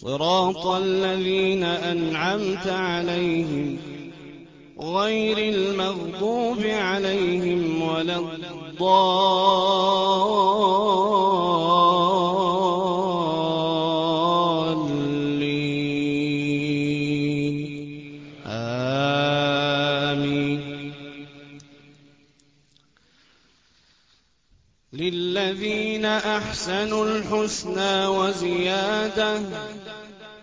صراط الذين أنعمت عليهم غير المغضوب عليهم ولا الضالين. آمين. للذين أحسنوا الحسنى وزيادة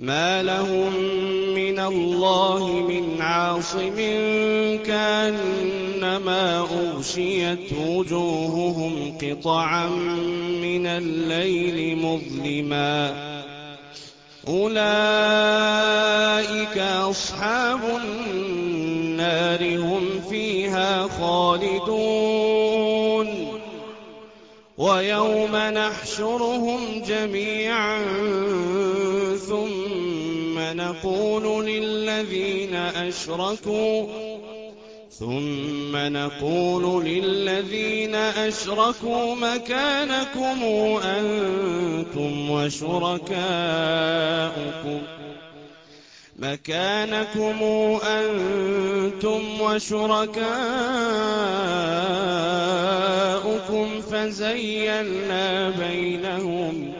ما لهم من الله من عاصم كأنما أغشيت وجوههم قطعا من الليل مظلما أولئك أصحاب النار هم فيها خالدون ويوم نحشرهم جميعا ثم نقول للذين أشركوا ثم نقول للذين أشركوا مكانكم أنتم وشركاؤكم. مكانكم أنتم وشركاؤكم فزيلنا بينهم.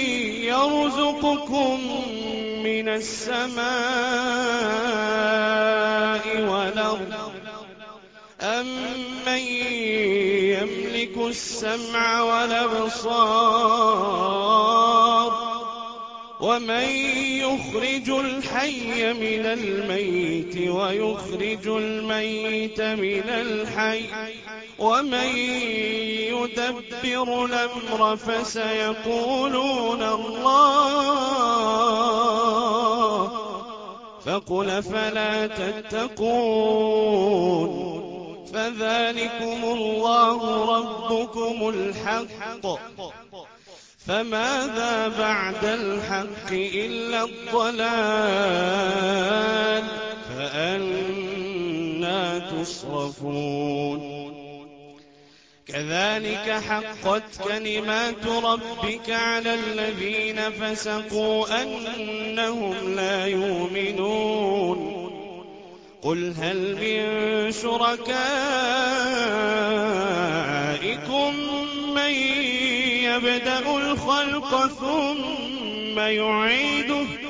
يرزقكم من السماء والأرض. أمن يملك السمع والأبصار؟ ومن يخرج الحي من الميت ويخرج الميت من الحي؟ ومن يدبر الأمر فسيقولون الله فقل فلا تتقون فذلكم الله ربكم الحق فماذا بعد الحق إلا الضلال فأنا تصرفون كذلك حقت كلمات ربك على الذين فسقوا أنهم لا يؤمنون. قل هل من شركائكم من يبدأ الخلق ثم يعيده؟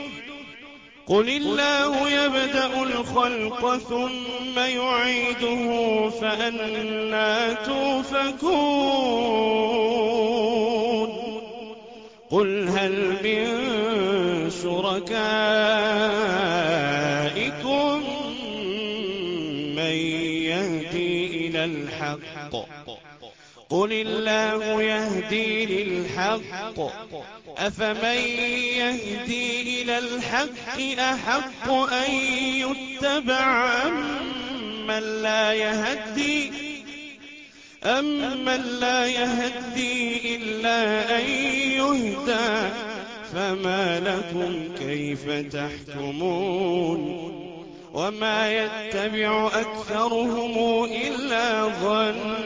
قل الله يبدأ الخلق ثم يعيده فأنا توفكون قل هل من شركائكم من يهدي إلى الحق قل الله يهدي للحق. أفمن يهدي إلى الحق أحق أن يتبع أمن لا يهدي أمن لا يهدي إلا أن يهدى. فما لكم كيف تحكمون؟ وما يتبع أكثرهم إلا ظنا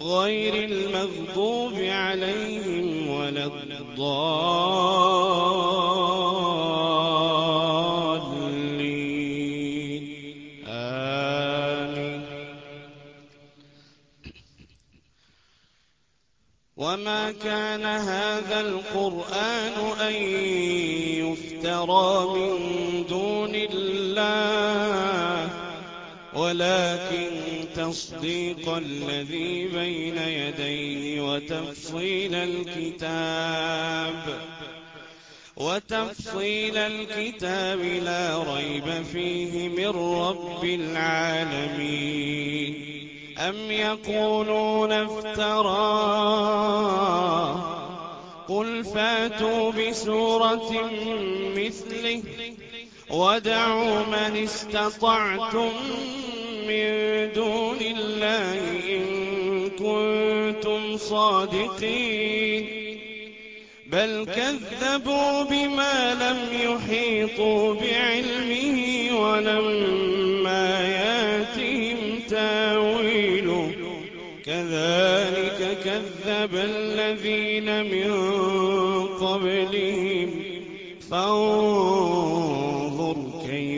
غير المغضوب عليهم ولا الضالين. آمين. وما كان هذا القرآن أن يفترى من دون الله ولكن تصديق الذي بين يديه وتفصيل الكتاب وتفصيل الكتاب لا ريب فيه من رب العالمين. أم يقولون افتراه؟ قل فاتوا بسورة مثله ودعوا من استطعتم من دون الله إن كنتم صادقين. بل كذبوا بما لم يحيطوا بعلمه ولما ياتهم تاويله كذلك كذب الذين من قبلهم. فانظر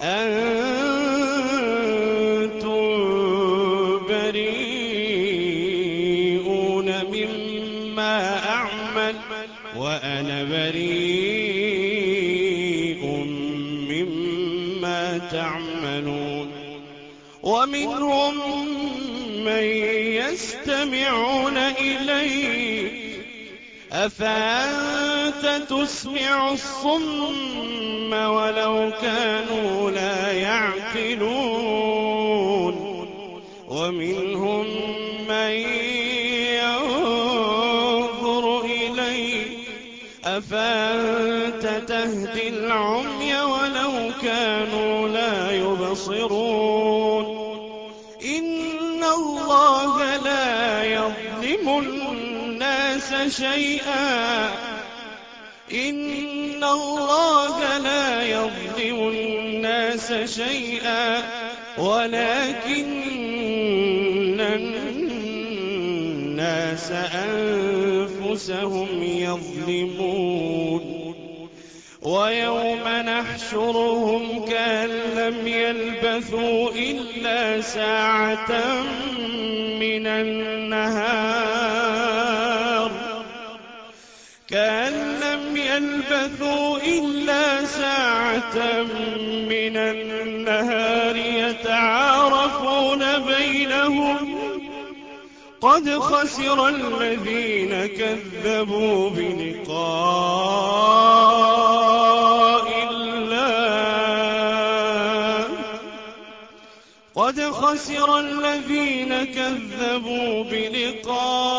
أنتم بريئون مما أعمل وأنا بريء مما تعملون ومنهم من يستمعون إليك أفأنت تسمع الصم ولو كانوا لا يعقلون. ومنهم من ينظر إليك. أفأنت تهدي العمي ولو كانوا لا يبصرون؟ إن الله لا يظلم الناس شيئا. إن الله لا يظلم الناس شيئا ولكن الناس أنفسهم يظلمون ويوم نحشرهم كأن لم يلبثوا إلا ساعة من النهار كأن يلبثوا إلا ساعة من النهار يتعارفون بينهم. قد خسر الذين كذبوا بلقاء الله. قد خسر الذين كذبوا بلقاء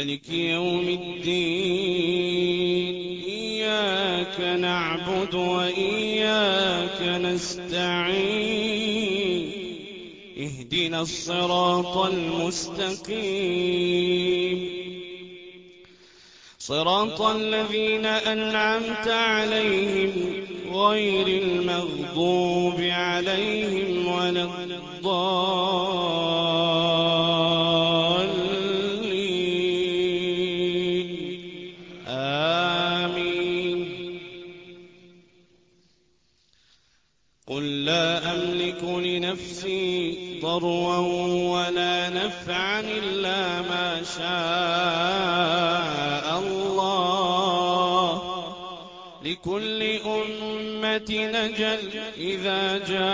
ملك يوم الدين. إياك نعبد وإياك نستعين. اهدنا الصراط المستقيم. صراط الذين أنعمت عليهم غير المغضوب عليهم ولا الضالين. ضرا ولا نفعا إلا ما شاء الله. لكل أمة نجل إذا جاء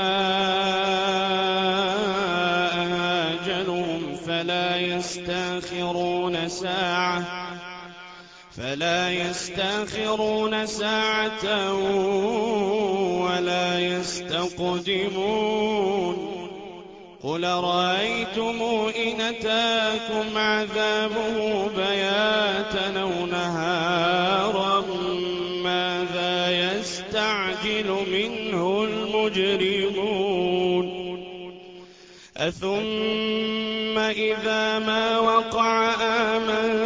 أجلهم فلا يستأخرون ساعة فلا يستأخرون ساعة ولا يستقدمون. قل رأيتم إن أتاكم عذابه بياتا أو نهارا ماذا يستعجل منه المجرمون أثم إذا ما وقع آمنتم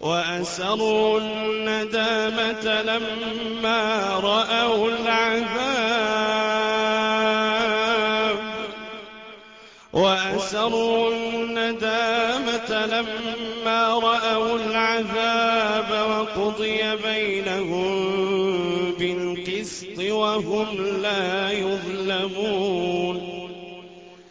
وأسروا الندامة لما رأوا العذاب. وأسروا الندامة لما رأوا العذاب وقضي بينهم بالقسط وهم لا يظلمون.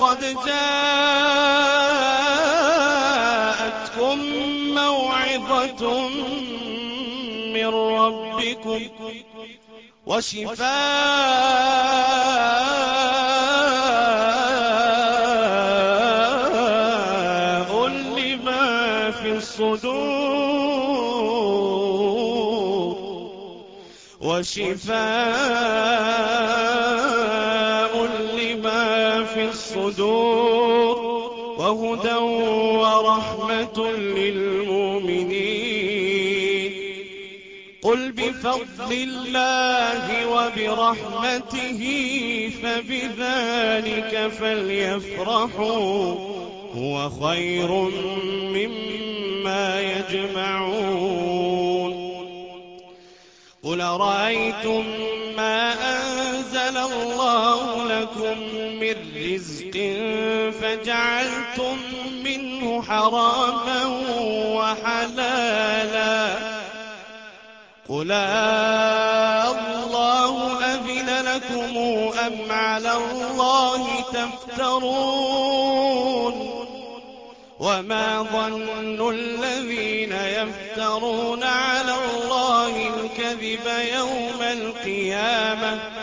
قد جاءتكم موعظة من ربكم وشفاء لما في الصدور وشفاء وهدى ورحمة للمؤمنين. قل بفضل الله وبرحمته فبذلك فليفرحوا. هو خير مما يجمعون. قل رأيتم ما أنزل الله لكم من رزق فجعلتم منه حراما وحلالا. قل الله أذن لكم أم على الله تفترون؟ وما ظن الذين يفترون على الله الكذب يوم القيامة؟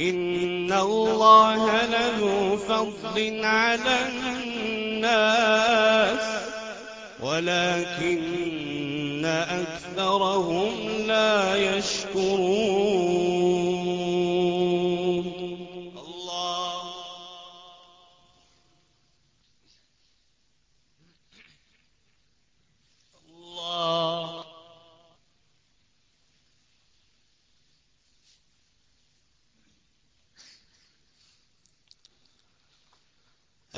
إن الله لذو فضل على الناس ولكن أكثرهم لا يشكرون الله. الله.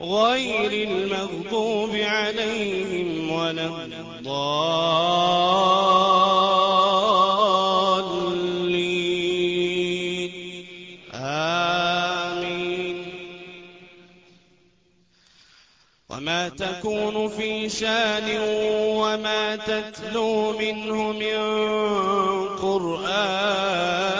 غير المغضوب عليهم ولا الضالين. آمين. وما تكون في شان وما تتلو منه من قرآن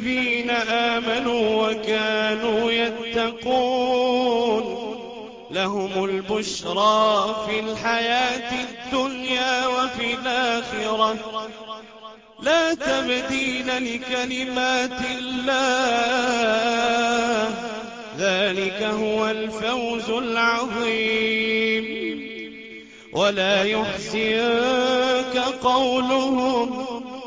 الذين آمنوا وكانوا يتقون لهم البشرى في الحياة الدنيا وفي الآخرة. لا تبديل لكلمات الله ذلك هو الفوز العظيم. ولا يحزنك قولهم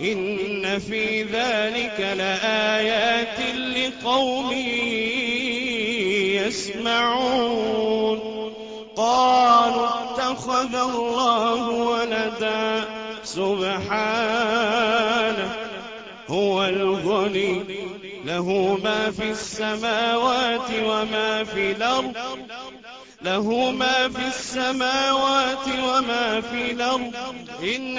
إن في ذلك لآيات لقوم يسمعون. قالوا اتخذ الله ولدا. سبحانه هو الغني. له ما في السماوات وما في الأرض. له ما في السماوات وما في الأرض. إن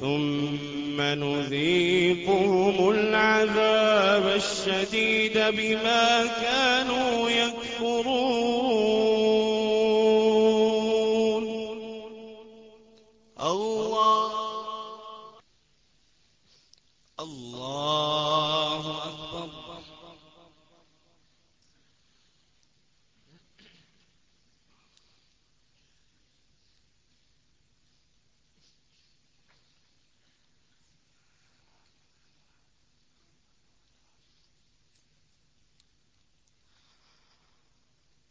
ثم نذيقهم العذاب الشديد بما كانوا يكفرون الله الله أكبر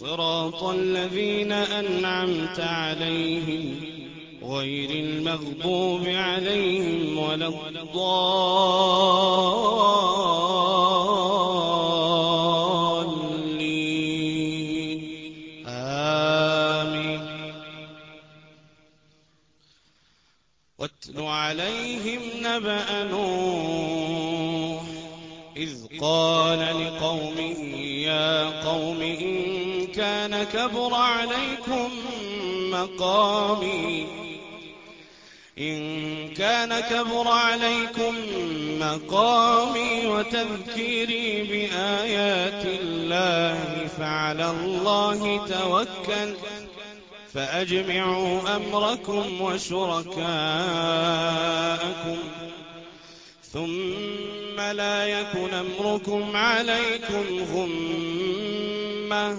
صراط الذين أنعمت عليهم غير المغضوب عليهم ولا الضالين. آمين. واتل عليهم نبأ نوح إذ قال لقومه يا قوم إن كان كبر عليكم مقامي. إن كان كبر عليكم مقامي وتذكيري بآيات الله فعلى الله توكل فأجمعوا أمركم وشركاءكم ثم لا يكن أمركم عليكم غمة.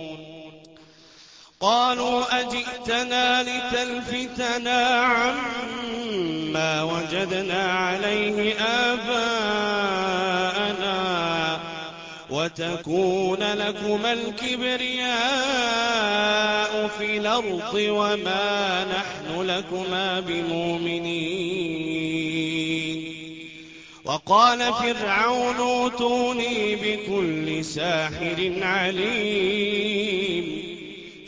قالوا أجئتنا لتلفتنا عما وجدنا عليه آباءنا وتكون لكما الكبرياء في الأرض وما نحن لكما بمؤمنين. وقال فرعون اوتوني بكل ساحر عليم.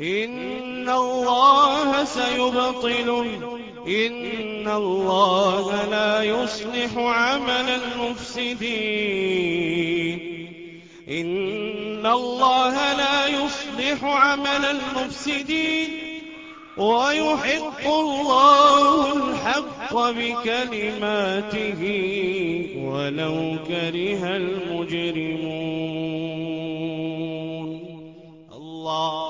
إن الله سيبطله إن الله لا يصلح عمل المفسدين. إن الله لا يصلح عمل المفسدين. ويحق الله الحق بكلماته. ولو كره المجرمون. الله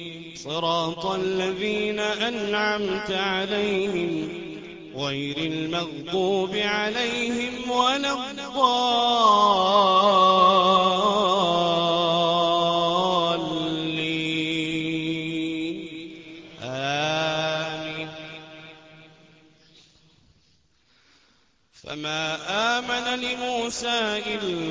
صراط الذين أنعمت عليهم غير المغضوب عليهم ولا الضالين. آمين. فما آمن لموسى إلا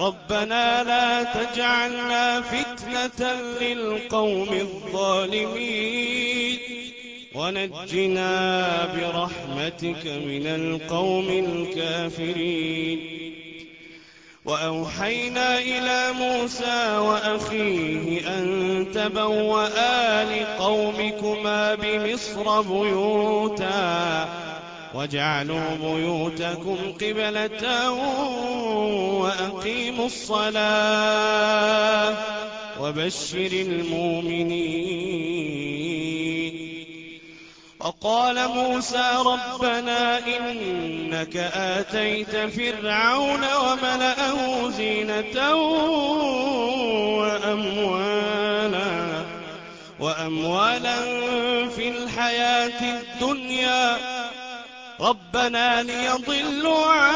ربنا لا تجعلنا فتنة للقوم الظالمين. ونجنا برحمتك من القوم الكافرين. وأوحينا إلى موسى وأخيه أن تبوآ لقومكما بمصر بيوتا. واجعلوا بيوتكم قبلة وأقيموا الصلاة وبشر المؤمنين. وقال موسى ربنا إنك آتيت فرعون وملأه زينة وأموالا وأموالا في الحياة الدنيا ربنا ليضلوا عن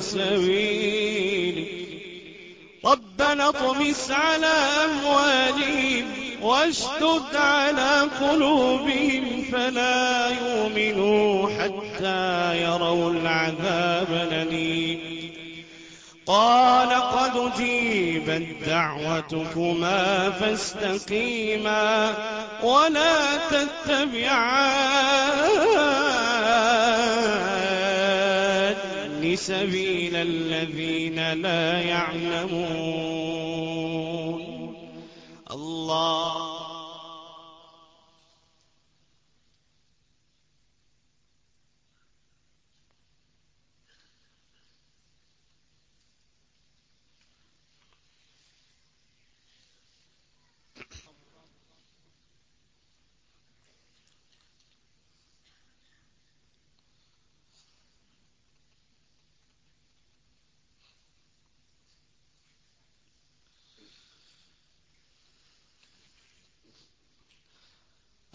سبيلك. ربنا اطمس على أموالهم واشدد على قلوبهم فلا يؤمنوا حتى يروا العذاب الأليم. قال قد جيبت دعوتكما فاستقيما ولا تتبعان سبيل الذين لا يعلمون. الله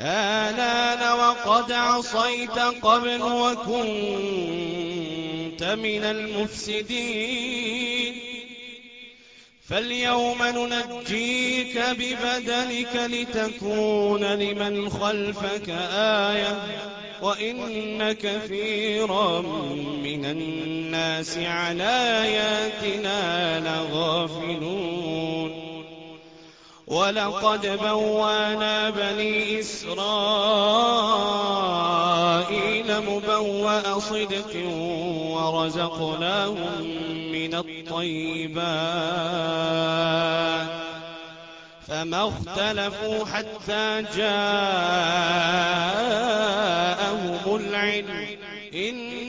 آلان وقد عصيت قبل وكنت من المفسدين. فاليوم ننجيك ببدنك لتكون لمن خلفك آية وإن كثيرا من الناس عن آياتنا لغافلون. ولقد بوانا بني إسرائيل مبوأ صدق ورزقناهم من الطيبات. فما اختلفوا حتى جاءهم العلم إن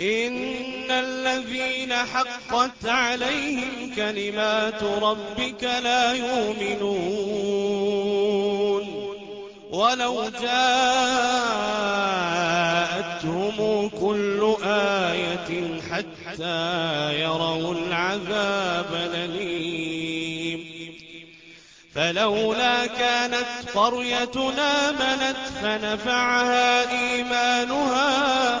إن الذين حقت عليهم كلمات ربك لا يؤمنون ولو جاءتهم كل آية حتى يروا العذاب الأليم فلولا كانت قريتنا منت فنفعها إيمانها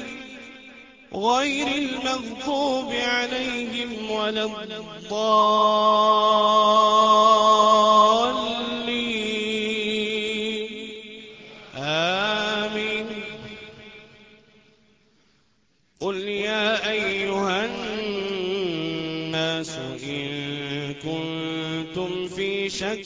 غير المغضوب عليهم ولا الضالين. آمين. قل يا أيها الناس إن كنتم في شك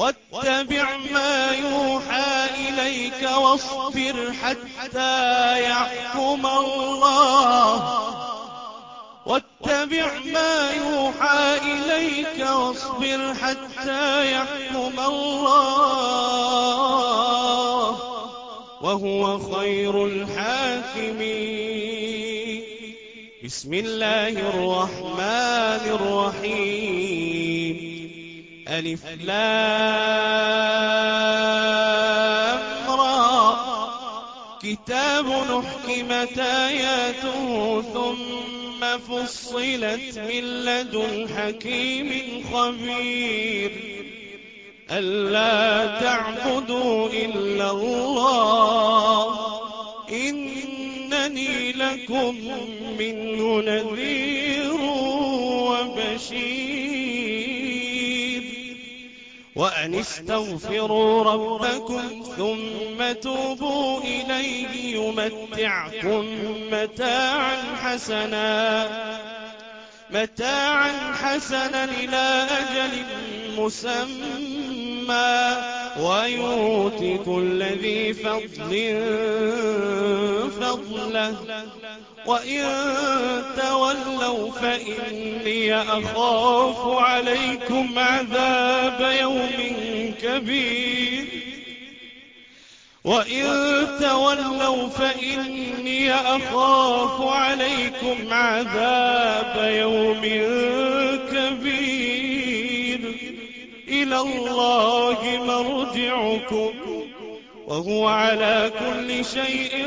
واتبع ما يوحى إليك واصبر حتى يحكم الله. واتبع ما يوحى إليك واصبر حتى يحكم الله. وهو خير الحاكمين. بسم الله الرحمن الرحيم. ألف لام را. كتاب نحكمت آياته ثم فصلت من لدن حكيم خبير. ألا تعبدوا إلا الله إنني لكم منه نذير وبشير. وأن استغفروا ربكم ثم توبوا إليه يمتعكم متاعا حسنا. متاعا حسنا إلى أجل مسمى. ويؤتي كل ذي فضل فضله. وإن تولوا فإني أخاف عليكم عذاب يوم كبير وإن تولوا فإني أخاف عليكم عذاب يوم كبير إلى الله مرجعكم وهو على كل شيء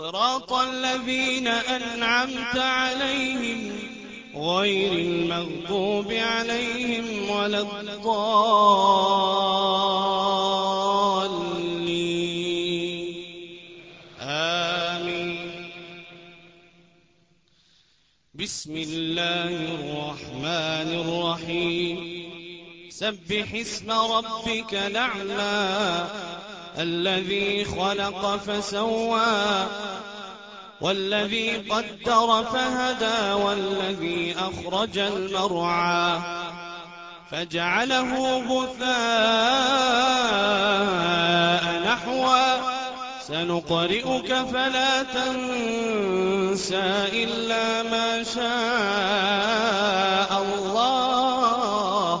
صراط الذين أنعمت عليهم غير المغضوب عليهم ولا الضالين. آمين. بسم الله الرحمن الرحيم. سبح اسم ربك الأعلى. الذي خلق فسوى والذي قدر فهدى والذي أخرج المرعى فجعله غثاء نحوا سنقرئك فلا تنسى إلا ما شاء الله.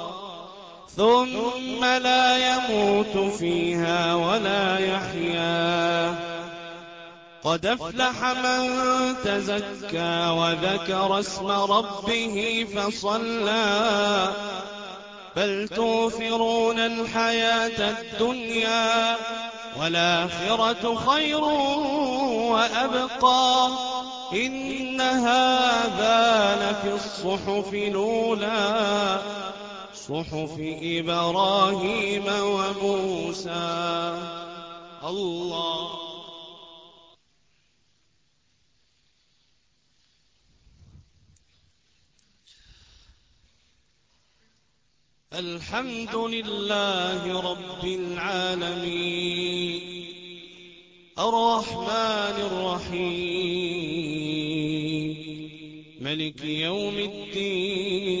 ثم لا يموت فيها ولا يحيا. قد أفلح من تزكى وذكر اسم ربه فصلى. بل توفرون الحياة الدنيا والآخرة خير وأبقى. إن هذا لفي الصحف الأولى. صحف إبراهيم وموسى. الله. الحمد لله رب العالمين. الرحمن الرحيم. ملك يوم الدين.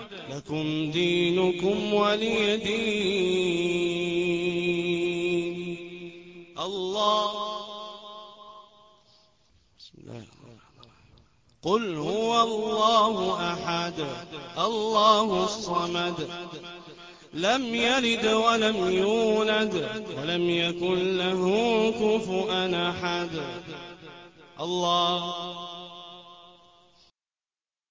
لكم دينكم ولي دين. الله. بسم الله قل هو الله أحد. الله الصمد. لم يلد ولم يولد ولم يكن له كفؤا أحد. الله.